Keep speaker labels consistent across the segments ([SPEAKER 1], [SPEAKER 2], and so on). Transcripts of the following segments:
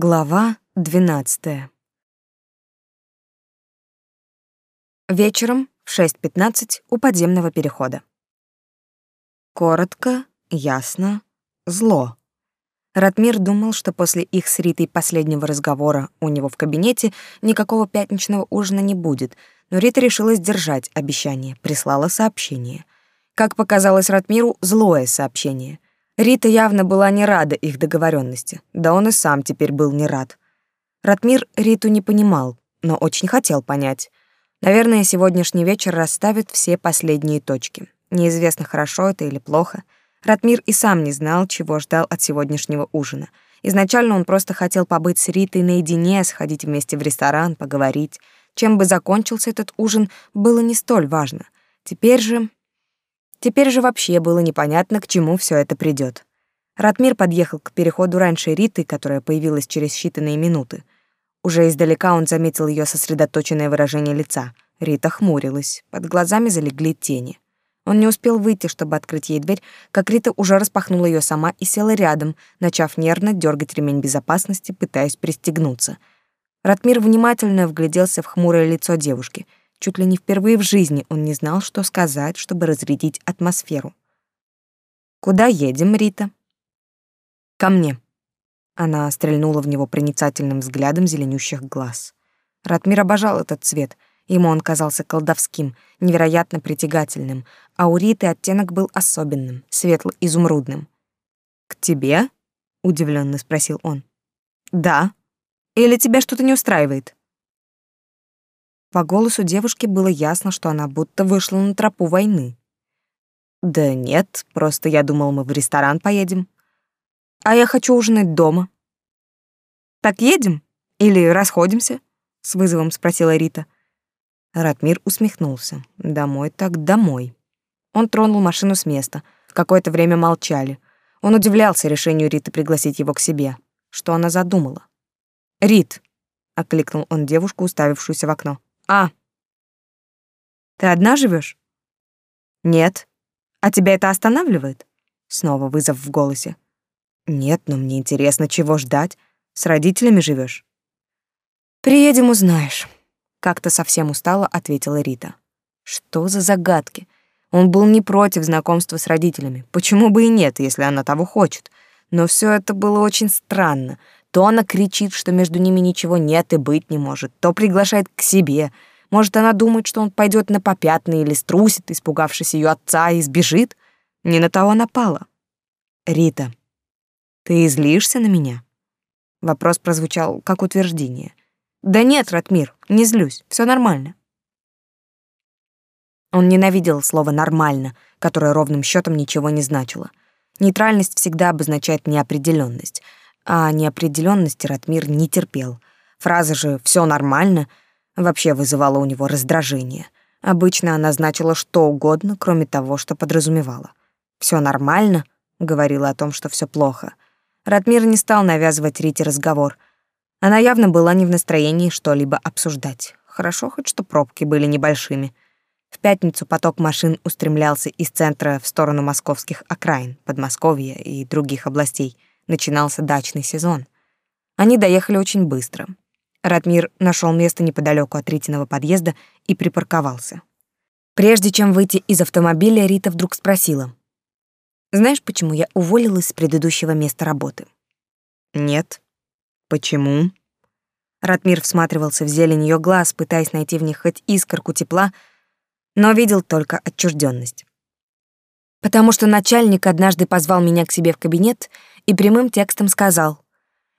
[SPEAKER 1] Глава 12. Вечером в 6.15 у подземного перехода. Коротко, ясно, зло. Ратмир думал, что после их с Ритой последнего разговора у него в кабинете никакого пятничного ужина не будет, но Рита решила сдержать обещание, прислала сообщение. Как показалось Ратмиру, злое сообщение — Рита явно была не рада их договоренности, да он и сам теперь был не рад. Ратмир Риту не понимал, но очень хотел понять. Наверное, сегодняшний вечер расставит все последние точки. Неизвестно, хорошо это или плохо. Ратмир и сам не знал, чего ждал от сегодняшнего ужина. Изначально он просто хотел побыть с Ритой наедине, сходить вместе в ресторан, поговорить. Чем бы закончился этот ужин, было не столь важно. Теперь же Теперь же вообще было непонятно, к чему все это придет. Ратмир подъехал к переходу раньше Риты, которая появилась через считанные минуты. Уже издалека он заметил ее сосредоточенное выражение лица. Рита хмурилась, под глазами залегли тени. Он не успел выйти, чтобы открыть ей дверь, как Рита уже распахнула ее сама и села рядом, начав нервно дергать ремень безопасности, пытаясь пристегнуться. Ратмир внимательно вгляделся в хмурое лицо девушки — Чуть ли не впервые в жизни он не знал, что сказать, чтобы разрядить атмосферу. «Куда едем, Рита?» «Ко мне». Она стрельнула в него проницательным взглядом зеленющих глаз. Ратмир обожал этот цвет. Ему он казался колдовским, невероятно притягательным, а у Риты оттенок был особенным, светло-изумрудным. «К тебе?» — удивленно спросил он. «Да. Или тебя что-то не устраивает?» По голосу девушки было ясно, что она будто вышла на тропу войны. «Да нет, просто я думал, мы в ресторан поедем. А я хочу ужинать дома». «Так едем? Или расходимся?» — с вызовом спросила Рита. Ратмир усмехнулся. «Домой так домой». Он тронул машину с места. Какое-то время молчали. Он удивлялся решению Риты пригласить его к себе. Что она задумала? «Рит!» — окликнул он девушку, уставившуюся в окно. А. Ты одна живешь? Нет. А тебя это останавливает? Снова вызов в голосе. Нет, но мне интересно, чего ждать. С родителями живешь? Приедем, узнаешь. Как-то совсем устала, ответила Рита. Что за загадки? Он был не против знакомства с родителями. Почему бы и нет, если она того хочет? Но все это было очень странно. То она кричит, что между ними ничего нет и быть не может, то приглашает к себе. Может, она думает, что он пойдет на попятный или струсит, испугавшись ее отца, и сбежит? Не на того напала. «Рита, ты излишься на меня?» Вопрос прозвучал как утверждение. «Да нет, Ратмир, не злюсь, все нормально». Он ненавидел слово «нормально», которое ровным счетом ничего не значило. Нейтральность всегда обозначает неопределенность — а неопределенности Ратмир не терпел. Фраза же «все нормально» вообще вызывала у него раздражение. Обычно она значила что угодно, кроме того, что подразумевала. «Все нормально» говорила о том, что все плохо. Ратмир не стал навязывать Рите разговор. Она явно была не в настроении что-либо обсуждать. Хорошо хоть, что пробки были небольшими. В пятницу поток машин устремлялся из центра в сторону московских окраин, Подмосковья и других областей — начинался дачный сезон. Они доехали очень быстро. Ратмир нашел место неподалеку от Ритиного подъезда и припарковался. Прежде чем выйти из автомобиля, Рита вдруг спросила. «Знаешь, почему я уволилась с предыдущего места работы?» «Нет». «Почему?» Ратмир всматривался в зелень ее глаз, пытаясь найти в них хоть искорку тепла, но видел только отчужденность. «Потому что начальник однажды позвал меня к себе в кабинет и прямым текстом сказал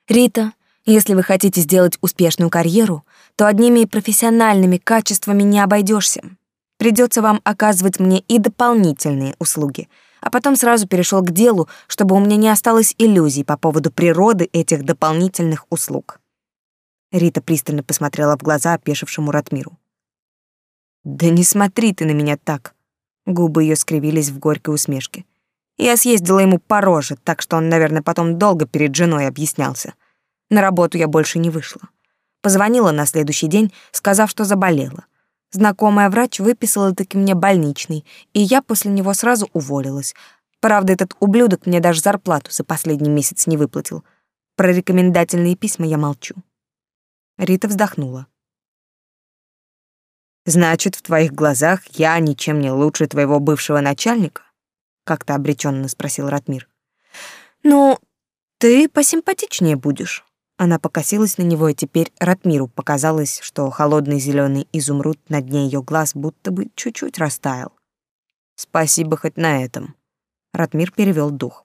[SPEAKER 1] «Рита, если вы хотите сделать успешную карьеру, то одними профессиональными качествами не обойдешься. Придется вам оказывать мне и дополнительные услуги». А потом сразу перешел к делу, чтобы у меня не осталось иллюзий по поводу природы этих дополнительных услуг. Рита пристально посмотрела в глаза опешившему Ратмиру. «Да не смотри ты на меня так!» Губы ее скривились в горькой усмешке. Я съездила ему по роже, так что он, наверное, потом долго перед женой объяснялся. На работу я больше не вышла. Позвонила на следующий день, сказав, что заболела. Знакомая врач выписала таки мне больничный, и я после него сразу уволилась. Правда, этот ублюдок мне даже зарплату за последний месяц не выплатил. Про рекомендательные письма я молчу. Рита вздохнула.
[SPEAKER 2] Значит, в твоих глазах я ничем не лучше твоего бывшего начальника? Как-то обреченно спросил Ратмир.
[SPEAKER 1] Ну, ты посимпатичнее будешь. Она покосилась на него, и теперь Ратмиру показалось, что холодный зеленый изумруд на дне ее глаз будто бы чуть-чуть растаял.
[SPEAKER 2] Спасибо хоть на этом.
[SPEAKER 1] Ратмир перевел дух.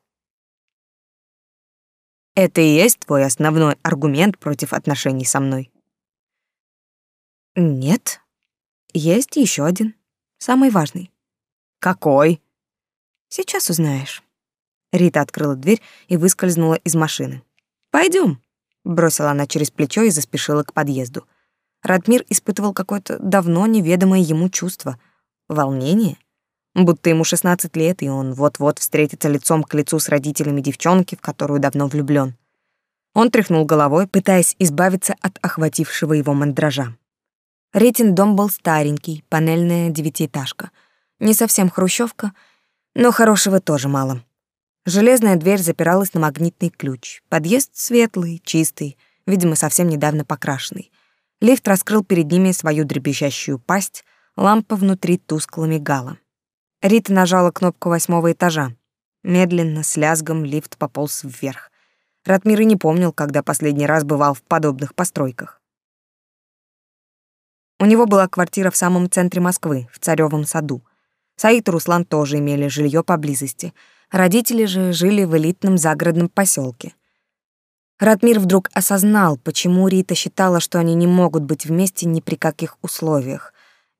[SPEAKER 2] Это и есть твой основной аргумент против отношений со мной?
[SPEAKER 1] Нет. Есть еще один, самый важный.
[SPEAKER 2] Какой?
[SPEAKER 1] Сейчас узнаешь. Рита открыла дверь и выскользнула из машины. Пойдем. Бросила она через плечо и заспешила к подъезду. Радмир испытывал какое-то давно неведомое ему чувство. Волнение. Будто ему 16 лет, и он вот-вот встретится лицом к лицу с родителями девчонки, в которую давно влюблён. Он тряхнул головой, пытаясь избавиться от охватившего его мандража. Ритин дом был старенький, панельная девятиэтажка. Не совсем хрущевка, но хорошего тоже мало. Железная дверь запиралась на магнитный ключ. Подъезд светлый, чистый, видимо, совсем недавно покрашенный. Лифт раскрыл перед ними свою дребезжащую пасть, лампа внутри тускло мигала. Рита нажала кнопку восьмого этажа. Медленно, с лязгом, лифт пополз вверх. Ратмир и не помнил, когда последний раз бывал в подобных постройках. У него была квартира в самом центре Москвы, в Царёвом саду. Саид и Руслан тоже имели жилье поблизости — Родители же жили в элитном загородном поселке. Ратмир вдруг осознал, почему Рита считала, что они не могут быть вместе ни при каких условиях.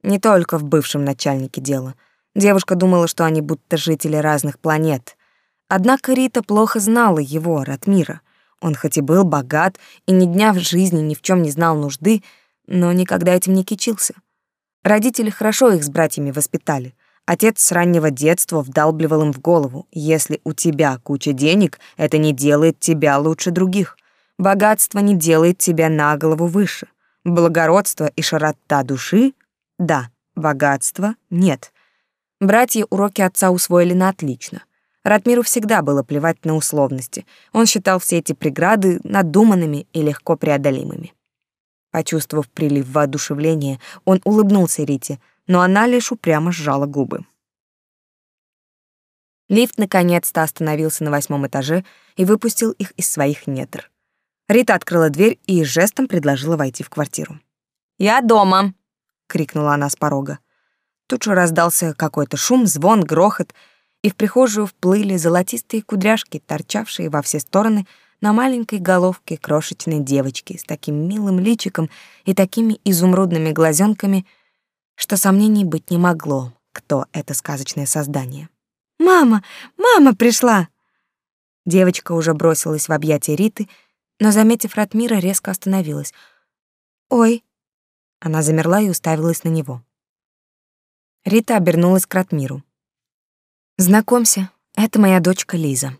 [SPEAKER 1] Не только в бывшем начальнике дело. Девушка думала, что они будто жители разных планет. Однако Рита плохо знала его, Ратмира. Он хоть и был богат и ни дня в жизни ни в чем не знал нужды, но никогда этим не кичился. Родители хорошо их с братьями воспитали — Отец с раннего детства вдалбливал им в голову, если у тебя куча денег, это не делает тебя лучше других. Богатство не делает тебя на голову выше. Благородство и широта души — да, богатства — нет. Братья уроки отца усвоили на отлично. Ратмиру всегда было плевать на условности. Он считал все эти преграды надуманными и легко преодолимыми. Почувствовав прилив воодушевления, он улыбнулся Рите — но она лишь упрямо сжала губы. Лифт наконец-то остановился на восьмом этаже и выпустил их из своих недр. Рита открыла дверь и жестом предложила войти в квартиру. «Я дома!» — крикнула она с порога. Тут же раздался какой-то шум, звон, грохот, и в прихожую вплыли золотистые кудряшки, торчавшие во все стороны на маленькой головке крошечной девочки с таким милым личиком и такими изумрудными глазенками — что сомнений быть не могло, кто это сказочное создание. «Мама! Мама пришла!» Девочка уже бросилась в объятия Риты, но, заметив Ратмира, резко остановилась. «Ой!» Она замерла и уставилась на него. Рита обернулась к Ратмиру. «Знакомься, это моя дочка Лиза».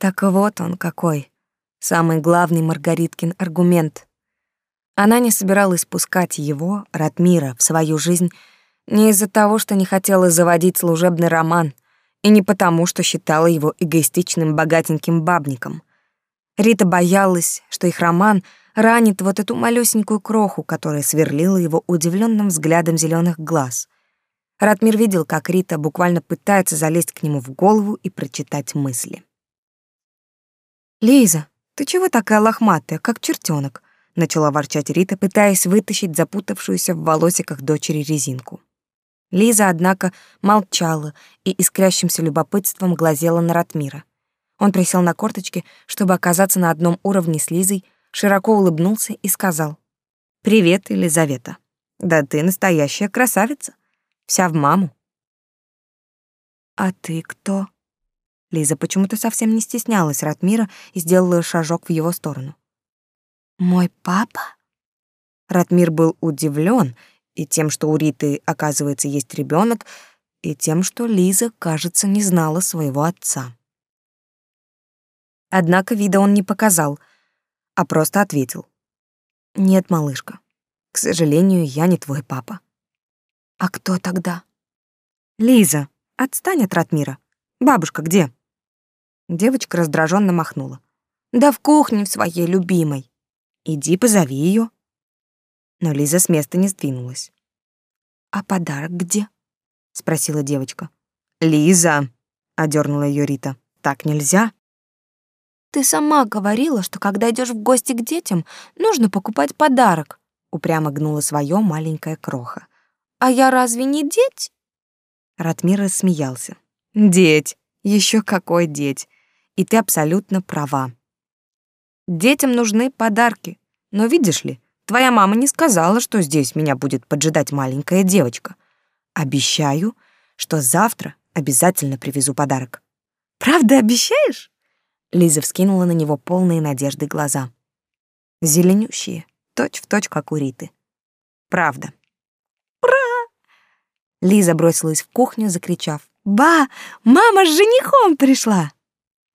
[SPEAKER 1] Так вот он какой, самый главный Маргариткин аргумент — она не собиралась пускать его, Ратмира, в свою жизнь не из-за того, что не хотела заводить служебный роман, и не потому, что считала его эгоистичным богатеньким бабником. Рита боялась, что их роман ранит вот эту малюсенькую кроху, которая сверлила его удивленным взглядом зеленых глаз. Ратмир видел, как Рита буквально пытается залезть к нему в голову и прочитать мысли. «Лиза, ты чего такая лохматая, как чертенок? начала ворчать Рита, пытаясь вытащить запутавшуюся в волосиках дочери резинку. Лиза, однако, молчала и искрящимся любопытством глазела на Ратмира. Он присел на корточки, чтобы оказаться на одном уровне с Лизой, широко улыбнулся и сказал: "Привет, Елизавета. Да ты настоящая красавица, вся в маму". "А ты кто?" Лиза почему-то совсем не стеснялась Ратмира и сделала шажок в его сторону. Мой папа? Ратмир был удивлен и тем, что у Риты, оказывается, есть ребенок, и тем, что Лиза, кажется, не знала своего отца. Однако вида он не показал, а просто ответил. «Нет, малышка, к сожалению, я не твой папа». «А кто тогда?» «Лиза, отстань от Ратмира. Бабушка где?» Девочка раздраженно махнула. Да в кухне в своей любимой. Иди позови ее. Но Лиза с места не сдвинулась. А подарок где? спросила девочка. Лиза, одернула ее Рита. Так нельзя. Ты сама говорила, что когда идешь в гости к детям, нужно покупать подарок, упрямо гнула свое маленькая кроха. А я разве не деть? Ратмир рассмеялся. Деть, еще какой деть. И ты абсолютно права. Детям нужны подарки. Но видишь ли, твоя мама не сказала, что здесь меня будет поджидать маленькая девочка. Обещаю, что завтра обязательно привезу подарок. Правда обещаешь? Лиза вскинула на него полные надежды глаза. Зеленющие, точь-в-точь, как у Риты. Правда. Пра! Лиза бросилась в кухню, закричав. «Ба, мама с женихом пришла!»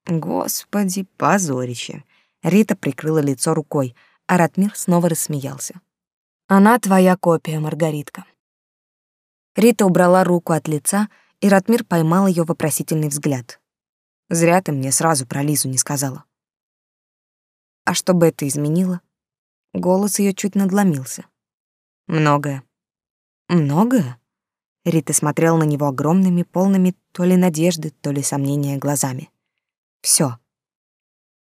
[SPEAKER 1] Господи, позорище. Рита прикрыла лицо рукой, а Ратмир снова рассмеялся. Она твоя копия, Маргаритка. Рита убрала руку от лица, и Ратмир поймал ее вопросительный взгляд. Зря ты мне сразу про Лизу не сказала. А что бы это изменило? Голос ее чуть надломился. Многое. Многое? Рита смотрела на него огромными, полными то ли надежды, то ли сомнения глазами. Все.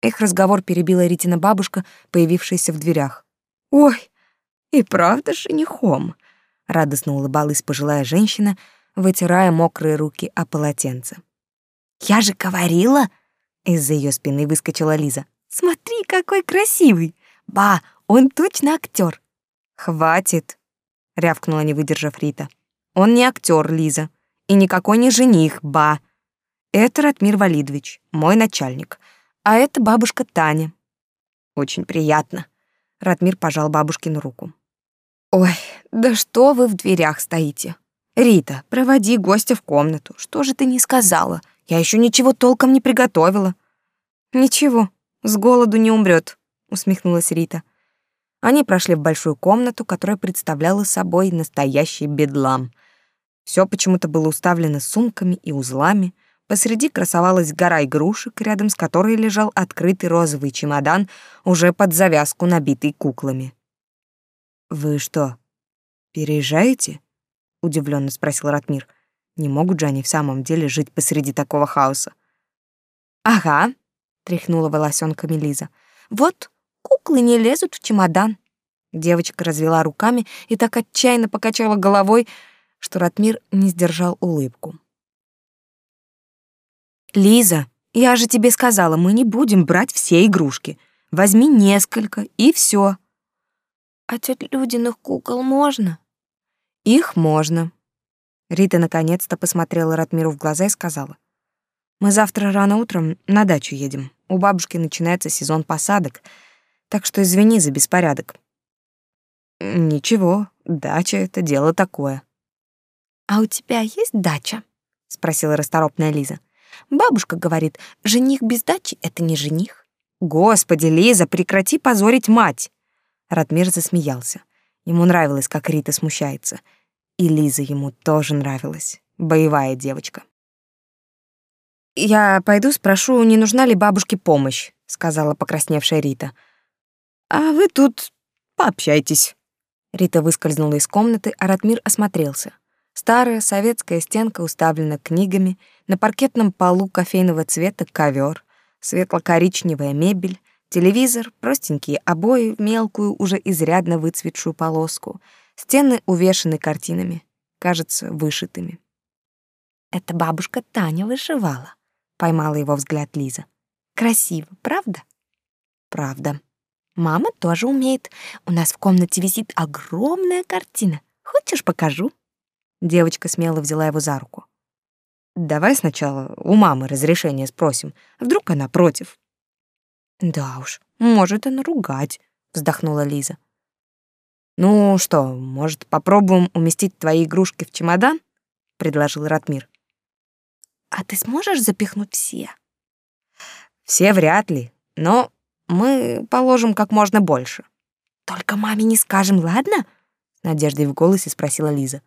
[SPEAKER 1] Их разговор перебила Ритина бабушка, появившаяся в дверях. «Ой, и правда женихом!» — радостно улыбалась пожилая женщина, вытирая мокрые руки о полотенце. «Я же говорила!» — из-за ее спины выскочила Лиза. «Смотри, какой красивый! Ба, он точно актер!» «Хватит!» — рявкнула, не выдержав Рита. «Он не актер, Лиза, и никакой не жених, ба! Это Ратмир Валидович, мой начальник, а это бабушка Таня». «Очень приятно!» — Ратмир пожал бабушкину руку. «Ой, да что вы в дверях стоите? Рита, проводи гостя в комнату. Что же ты не сказала? Я еще ничего толком не приготовила. Ничего, с голоду не умрет, усмехнулась Рита. Они прошли в большую комнату, которая представляла собой настоящий бедлам. Все почему-то было уставлено сумками и узлами. Посреди красовалась гора игрушек, рядом с которой лежал открытый розовый чемодан, уже под завязку набитый куклами. «Вы что, переезжаете?» — удивленно спросил Ратмир. — не могут же они в самом деле жить посреди такого хаоса. «Ага», — тряхнула волосенками Лиза. «Вот, куклы не лезут в чемодан». Девочка развела руками и так отчаянно покачала головой, что Ратмир не сдержал улыбку. «Лиза, я же тебе сказала, мы не будем брать все игрушки. Возьми несколько, и все. «А тёть Людиных кукол можно?» «Их можно», Рита наконец-то посмотрела Ратмиру в глаза и сказала. «Мы завтра рано утром на дачу едем. У бабушки начинается сезон посадок, так что извини за беспорядок». «Ничего, дача — это дело такое». «А у тебя есть дача?» — спросила расторопная Лиза. «Бабушка говорит, жених без дачи — это не жених». «Господи, Лиза, прекрати позорить мать!» Ратмир засмеялся. Ему нравилось, как Рита смущается — и Лиза ему тоже нравилась. Боевая девочка. «Я пойду спрошу, не нужна ли бабушке помощь», — сказала покрасневшая Рита. «А вы тут пообщайтесь». Рита выскользнула из комнаты, а Ратмир осмотрелся. Старая советская стенка уставлена книгами, на паркетном полу кофейного цвета ковер, светло-коричневая мебель, телевизор, простенькие обои в мелкую, уже изрядно выцветшую полоску — Стены увешаны картинами, кажется, вышитыми. Это бабушка Таня вышивала, поймала его взгляд Лиза. Красиво, правда? Правда. Мама тоже умеет. У нас в комнате висит огромная картина. Хочешь, покажу? Девочка смело взяла его за руку. Давай сначала у мамы разрешение спросим. Вдруг она против? Да уж, может она ругать, вздохнула Лиза. «Ну что, может, попробуем уместить твои игрушки в чемодан?» — предложил Ратмир. «А ты сможешь запихнуть все?» «Все вряд ли, но мы положим как можно больше». «Только маме не скажем, ладно?» — с надеждой в голосе спросила Лиза.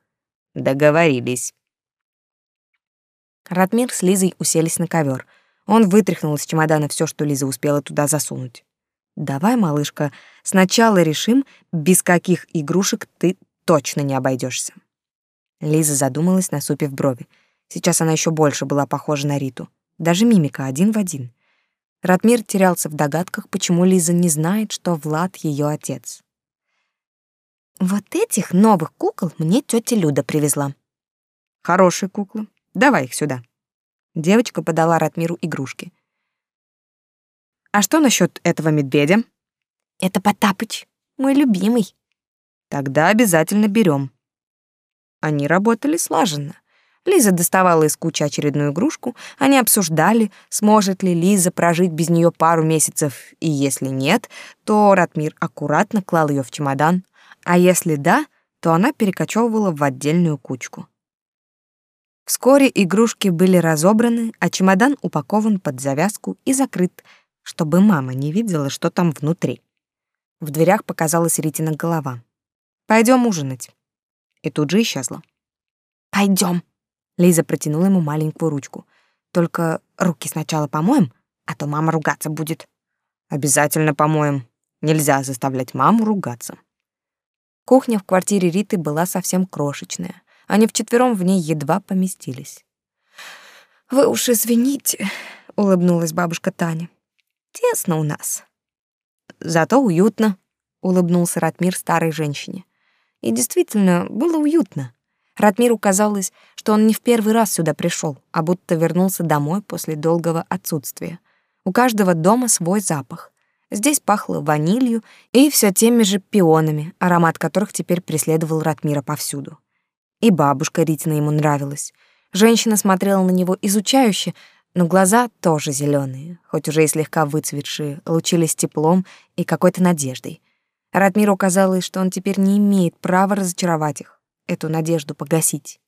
[SPEAKER 1] «Договорились». Ратмир с Лизой уселись на ковер. Он вытряхнул из чемодана все, что Лиза успела туда засунуть. «Давай, малышка, сначала решим, без каких игрушек ты точно не обойдешься. Лиза задумалась, насупив брови. Сейчас она еще больше была похожа на Риту. Даже мимика один в один. Ратмир терялся в догадках, почему Лиза не знает, что Влад ее отец. «Вот этих новых кукол мне тетя Люда привезла».
[SPEAKER 2] «Хорошие куклы. Давай их сюда». Девочка подала Ратмиру игрушки. «А что насчет этого медведя?»
[SPEAKER 1] «Это Потапыч, мой любимый».
[SPEAKER 2] «Тогда обязательно берем. Они работали слаженно. Лиза доставала из кучи очередную игрушку, они обсуждали, сможет ли Лиза прожить без нее пару месяцев, и если нет, то Ратмир аккуратно клал ее в чемодан, а если да, то она перекочевывала в отдельную кучку. Вскоре игрушки были разобраны, а чемодан упакован под завязку и закрыт, чтобы мама не видела, что там внутри. В дверях показалась Ритина голова. Пойдем ужинать». И тут же исчезла.
[SPEAKER 1] Пойдем.
[SPEAKER 2] Лиза протянула ему маленькую ручку. «Только руки сначала помоем, а то мама ругаться будет». «Обязательно помоем. Нельзя заставлять маму ругаться». Кухня в квартире Риты была совсем крошечная. Они вчетвером в ней едва поместились.
[SPEAKER 1] «Вы уж извините», — улыбнулась бабушка Таня. «Тесно у нас».
[SPEAKER 2] «Зато уютно», — улыбнулся Ратмир старой женщине. И действительно, было уютно. Ратмиру казалось, что он не в первый раз сюда пришел, а будто вернулся домой после долгого отсутствия. У каждого дома свой запах. Здесь пахло ванилью и все теми же пионами, аромат которых теперь преследовал Ратмира повсюду. И бабушка Ритина ему нравилась. Женщина смотрела на него изучающе, но глаза тоже зеленые, хоть уже и слегка выцветшие, лучились теплом и какой-то надеждой. Ратмиру казалось, что он теперь не имеет права разочаровать их, эту надежду погасить.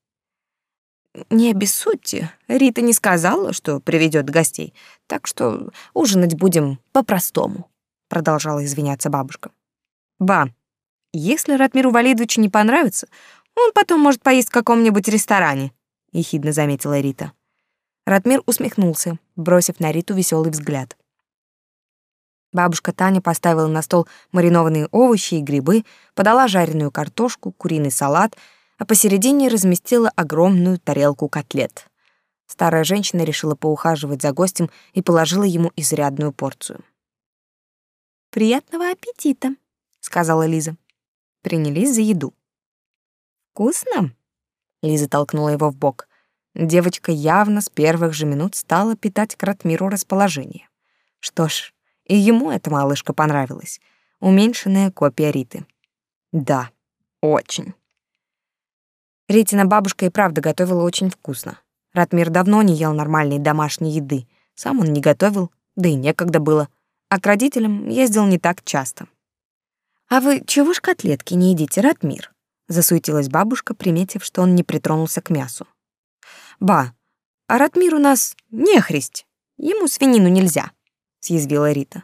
[SPEAKER 1] «Не обессудьте, Рита не сказала, что приведет гостей, так что ужинать будем по-простому», — продолжала извиняться бабушка.
[SPEAKER 2] «Ба, если Ратмиру Валидовичу не понравится, он потом может поесть в каком-нибудь ресторане», — ехидно заметила Рита. Ратмир усмехнулся, бросив на Риту веселый взгляд. Бабушка Таня поставила на стол маринованные овощи и грибы, подала жареную картошку, куриный салат, а посередине разместила огромную тарелку котлет. Старая женщина решила поухаживать за гостем и положила ему изрядную порцию.
[SPEAKER 1] «Приятного аппетита», — сказала Лиза.
[SPEAKER 2] Принялись за еду.
[SPEAKER 1] «Вкусно?»
[SPEAKER 2] Лиза толкнула его в бок. Девочка явно с первых же минут стала питать к Ратмиру расположение. Что ж, и ему эта малышка понравилась. Уменьшенная копия Риты. Да, очень. Ритина бабушка и правда готовила очень вкусно. Ратмир давно не ел нормальной домашней еды. Сам он не готовил, да и некогда было. А к родителям ездил не так часто.
[SPEAKER 1] «А вы чего ж котлетки не едите, Ратмир?»
[SPEAKER 2] Засуетилась бабушка, приметив, что он не притронулся к мясу. «Ба, а Ратмир у нас нехристь. Ему свинину нельзя», съязвила Рита.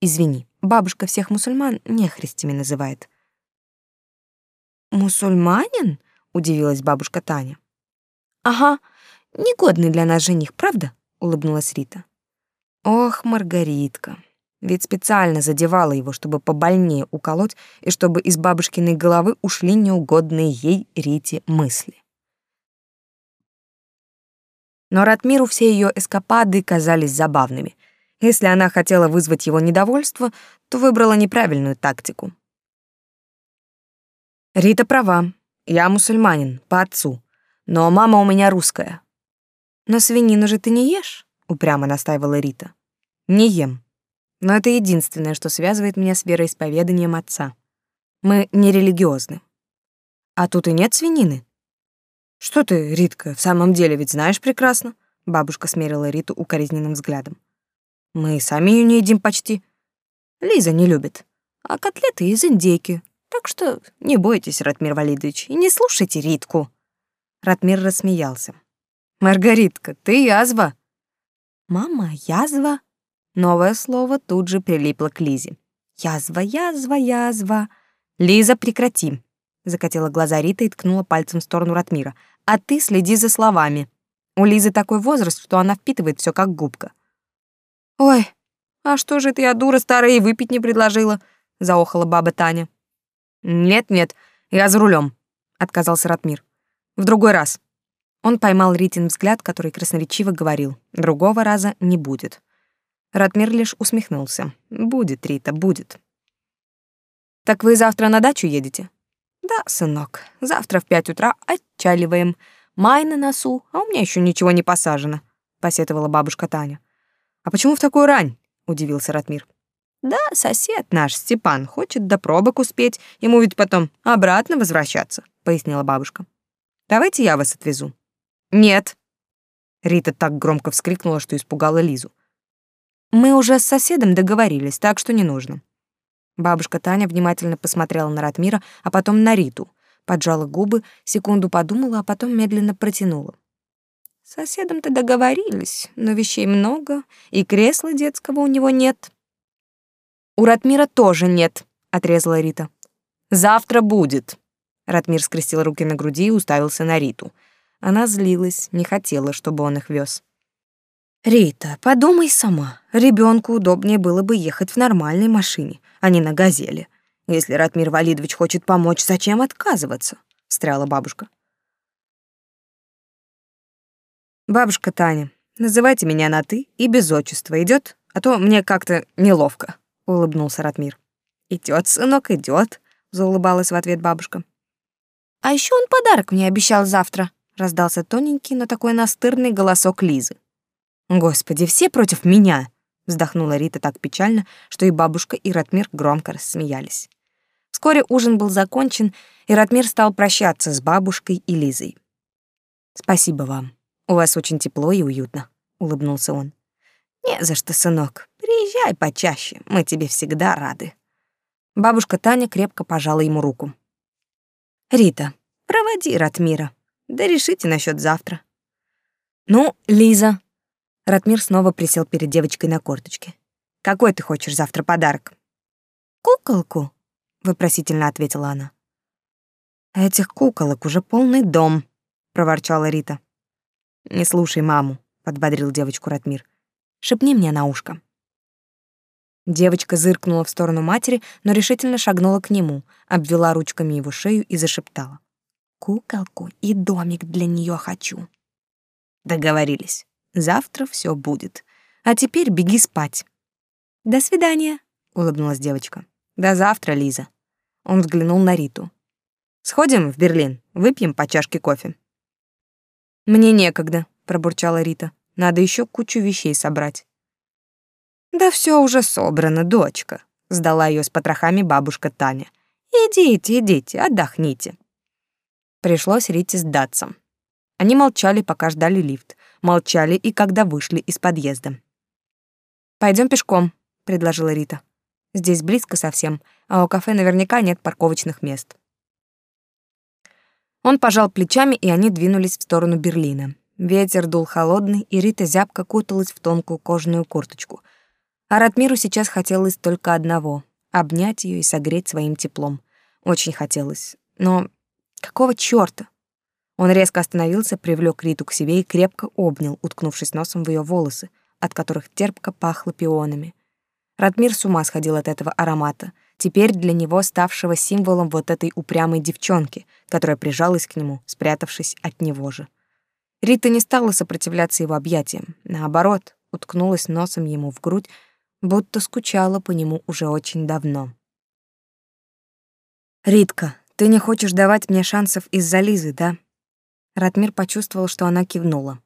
[SPEAKER 2] Извини, бабушка всех мусульман нехристями называет.
[SPEAKER 1] Мусульманин? удивилась бабушка Таня. Ага, негодный для нас жених, правда? улыбнулась Рита.
[SPEAKER 2] Ох, Маргаритка. Ведь специально задевала его, чтобы побольнее уколоть и чтобы из бабушкиной головы ушли неугодные ей Рите мысли. Но Ратмиру все ее эскапады казались забавными, если она хотела вызвать его недовольство, то выбрала неправильную тактику. Рита права. Я мусульманин, по отцу. Но мама у меня русская.
[SPEAKER 1] Но свинину же ты не ешь, упрямо настаивала Рита.
[SPEAKER 2] Не ем. Но это единственное, что связывает меня с вероисповеданием отца. Мы не религиозны. А тут и нет свинины. Что ты, Ритка, в самом деле ведь знаешь прекрасно? Бабушка смерила Риту укоризненным взглядом. Мы сами ее не едим почти. Лиза не любит. А котлеты из индейки. Так что не бойтесь, Ратмир Валидович, и не слушайте Ритку. Ратмир рассмеялся. Маргаритка, ты язва.
[SPEAKER 1] Мама, язва?
[SPEAKER 2] Новое слово тут же прилипло к Лизе. Язва, язва, язва. Лиза, прекрати. Закатила глаза Рита и ткнула пальцем в сторону Ратмира. А ты следи за словами. У Лизы такой возраст, что она впитывает все как губка. «Ой, а что же это я, дура старая, и выпить не предложила?» — заохала баба Таня. «Нет-нет, я за рулем, отказался Ратмир. «В другой раз». Он поймал Ритин взгляд, который красноречиво говорил. «Другого раза не будет». Ратмир лишь усмехнулся. «Будет, Рита, будет». «Так вы завтра на дачу едете?» «Да, сынок, завтра в пять утра отчаливаем. Май на носу, а у меня еще ничего не посажено», — посетовала бабушка Таня. «А почему в такую рань?» — удивился Ратмир. «Да, сосед наш, Степан, хочет до пробок успеть, ему ведь потом обратно возвращаться», — пояснила бабушка. «Давайте я вас отвезу». «Нет». Рита так громко вскрикнула, что испугала Лизу. «Мы уже с соседом договорились, так что не нужно». Бабушка Таня внимательно посмотрела на Ратмира, а потом на Риту, поджала губы, секунду подумала, а потом медленно протянула. С соседом-то договорились, но вещей много, и кресла детского у него нет. У Ратмира тоже нет, отрезала Рита. Завтра будет. Ратмир скрестил руки на груди и уставился на Риту. Она злилась, не хотела, чтобы он их вез. Рита, подумай сама. Ребенку удобнее было бы ехать в нормальной машине, а не на газели. Если Ратмир Валидович хочет помочь, зачем отказываться? встряла бабушка. Бабушка Таня, называйте меня на ты и без отчества. Идет, А то мне как-то неловко, улыбнулся Ратмир. Идет, сынок, идет, заулыбалась в ответ бабушка. А еще он подарок мне обещал завтра, раздался тоненький, но такой настырный голосок Лизы. Господи, все против меня, вздохнула Рита так печально, что и бабушка, и Ратмир громко рассмеялись. Вскоре ужин был закончен, и Ратмир стал прощаться с бабушкой и Лизой. Спасибо вам. У вас очень тепло и уютно, улыбнулся он. Не за что, сынок. Приезжай почаще, мы тебе всегда рады. Бабушка Таня крепко пожала ему руку. Рита, проводи Ратмира. Да решите насчет завтра. Ну, Лиза, Ратмир снова присел перед девочкой на корточке. «Какой ты хочешь завтра подарок?» «Куколку», — вопросительно ответила она. «Этих куколок уже полный дом», — проворчала Рита. «Не слушай маму», — подбодрил девочку Ратмир. «Шепни мне на ушко». Девочка зыркнула в сторону матери, но решительно шагнула к нему, обвела ручками его шею и зашептала. «Куколку и домик для нее хочу». Договорились. Завтра все будет. А теперь беги спать. До свидания, улыбнулась девочка. До завтра, Лиза. Он взглянул на Риту. Сходим в Берлин, выпьем по чашке кофе. Мне некогда, пробурчала Рита. Надо еще кучу вещей собрать. Да все уже собрано, дочка, сдала ее с потрохами бабушка Таня. Идите, идите, отдохните. Пришлось Рите сдаться. Они молчали, пока ждали лифт молчали и когда вышли из подъезда. Пойдем пешком», — предложила Рита. «Здесь близко совсем, а у кафе наверняка нет парковочных мест». Он пожал плечами, и они двинулись в сторону Берлина. Ветер дул холодный, и Рита зябко куталась в тонкую кожаную курточку. А Ратмиру сейчас хотелось только одного — обнять ее и согреть своим теплом. Очень хотелось. Но какого чёрта? Он резко остановился, привлек Риту к себе и крепко обнял, уткнувшись носом в ее волосы, от которых терпко пахло пионами. Радмир с ума сходил от этого аромата, теперь для него ставшего символом вот этой упрямой девчонки, которая прижалась к нему, спрятавшись от него же. Рита не стала сопротивляться его объятиям, наоборот, уткнулась носом ему в грудь, будто скучала по нему уже очень давно. «Ритка, ты не хочешь давать мне шансов из-за Лизы, да?» Ратмир почувствовал, что она кивнула.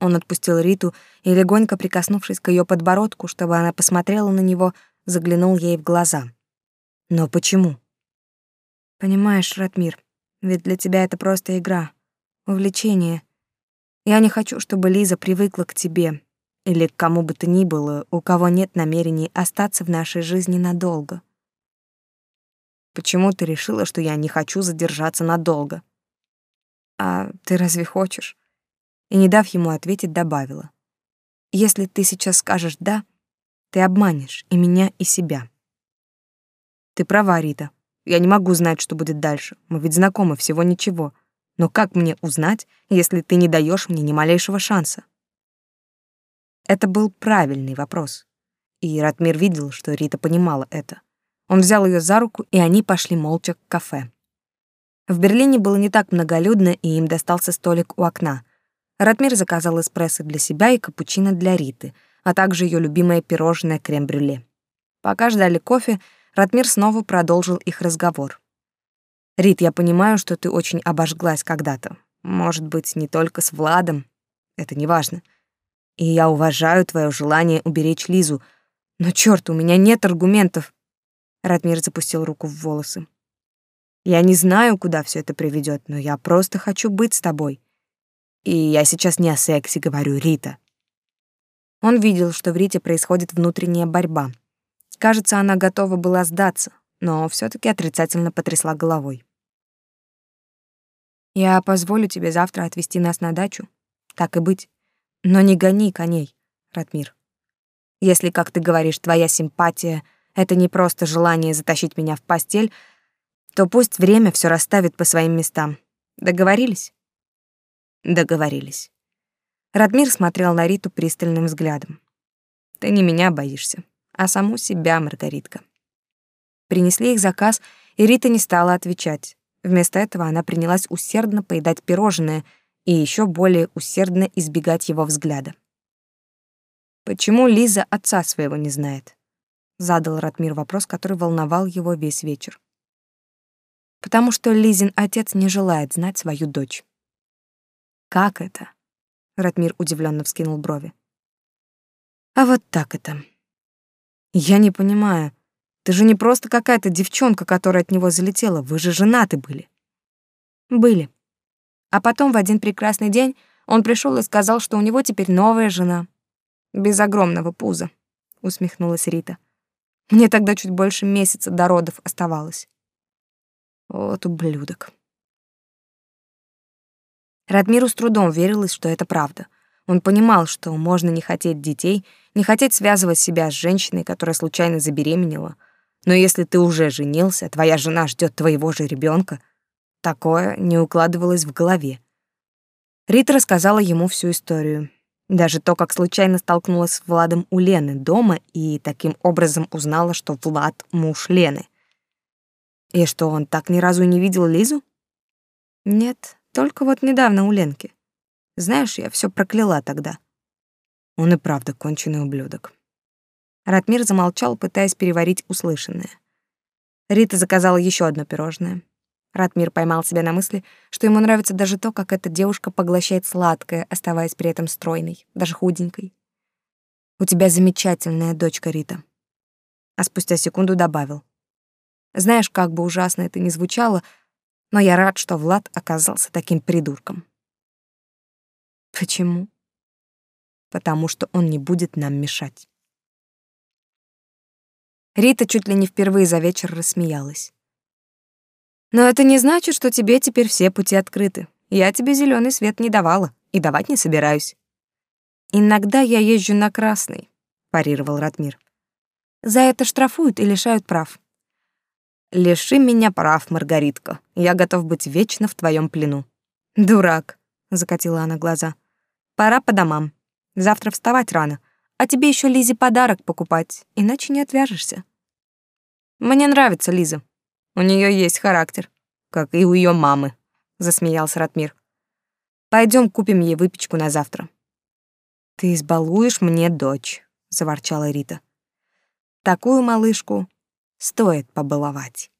[SPEAKER 2] Он отпустил Риту и, легонько прикоснувшись к ее подбородку, чтобы она посмотрела на него, заглянул ей в глаза. «Но почему?» «Понимаешь, Ратмир, ведь для тебя это просто игра, увлечение. Я не хочу, чтобы Лиза привыкла к тебе или к кому бы то ни было, у кого нет намерений остаться в нашей жизни надолго». «Почему ты решила, что я не хочу задержаться надолго?» «А ты разве хочешь?» И, не дав ему ответить, добавила. «Если ты сейчас скажешь «да», ты обманешь и меня, и себя». «Ты права, Рита. Я не могу знать, что будет дальше. Мы ведь знакомы всего ничего.
[SPEAKER 1] Но как мне узнать, если ты не даешь мне ни малейшего шанса? Это был правильный вопрос. И Ратмир видел, что Рита понимала это. Он взял ее за руку, и они пошли молча к кафе. В Берлине было не так многолюдно, и им достался столик у окна. Ратмир заказал эспрессо для себя и капучино для Риты, а также ее любимое пирожное крем-брюле. Пока ждали кофе, Ратмир снова продолжил их разговор. Рит, я понимаю, что ты очень обожглась когда-то. Может быть, не только с Владом. Это не важно. И я уважаю твое желание уберечь Лизу. Но черт, у меня нет аргументов. Ратмир запустил руку в волосы. Я не знаю, куда все это приведет, но я просто хочу быть с тобой. И я сейчас не о сексе говорю, Рита. Он видел, что в Рите происходит внутренняя борьба. Кажется, она готова была сдаться, но все таки отрицательно потрясла головой. «Я позволю тебе завтра отвезти нас на дачу. Так и быть. Но не гони коней, Ратмир. Если, как ты говоришь, твоя симпатия — это не просто желание затащить меня в постель, то пусть время все расставит по своим местам. Договорились?» «Договорились». Радмир смотрел на Риту пристальным взглядом. «Ты не меня боишься, а саму себя, Маргаритка». Принесли их заказ, и Рита не стала отвечать. Вместо этого она принялась усердно поедать пирожное и еще более усердно избегать его взгляда. «Почему Лиза отца своего не знает?» — задал Ратмир вопрос, который волновал его весь вечер. «Потому что Лизин отец не желает знать свою дочь». «Как это?» — Ратмир удивленно вскинул брови. «А вот так это. Я не понимаю, ты же не просто какая-то девчонка, которая от него залетела. Вы же женаты были. Были. А потом в один прекрасный день он пришел и сказал, что у него теперь новая жена. Без огромного пуза, усмехнулась Рита. Мне тогда чуть больше месяца до родов оставалось. Вот ублюдок. Радмиру с трудом верилось, что это правда. Он понимал, что можно не хотеть детей, не хотеть связывать себя с женщиной, которая случайно забеременела, но если ты уже женился, твоя жена ждет твоего же ребенка, такое не укладывалось в голове. Рита рассказала ему всю историю. Даже то, как случайно столкнулась с Владом у Лены дома и таким образом узнала, что Влад — муж Лены. И что, он так ни разу не видел Лизу? Нет, только вот недавно у Ленки. Знаешь, я все прокляла тогда. Он и правда конченый ублюдок. Ратмир замолчал, пытаясь переварить услышанное. Рита заказала еще одно пирожное. Ратмир поймал себя на мысли, что ему нравится даже то, как эта девушка поглощает сладкое, оставаясь при этом стройной, даже худенькой. «У тебя замечательная дочка, Рита». А спустя секунду добавил. «Знаешь, как бы ужасно это ни звучало, но я рад, что Влад оказался таким придурком». «Почему?» «Потому что он не будет нам мешать». Рита чуть ли не впервые за вечер рассмеялась. Но это не значит, что тебе теперь все пути открыты. Я тебе зеленый свет не давала и давать не собираюсь. Иногда я езжу на красный, парировал Ратмир. За это штрафуют и лишают прав. Лиши меня прав, Маргаритка. Я готов быть вечно в твоем плену. Дурак, закатила она глаза. Пора по домам. Завтра вставать рано. А тебе еще Лизе подарок покупать, иначе не отвяжешься. Мне нравится Лиза. У нее есть характер, как и у ее мамы, засмеялся Ратмир. Пойдем купим ей выпечку на завтра. Ты избалуешь мне дочь, заворчала Рита. Такую малышку стоит побаловать.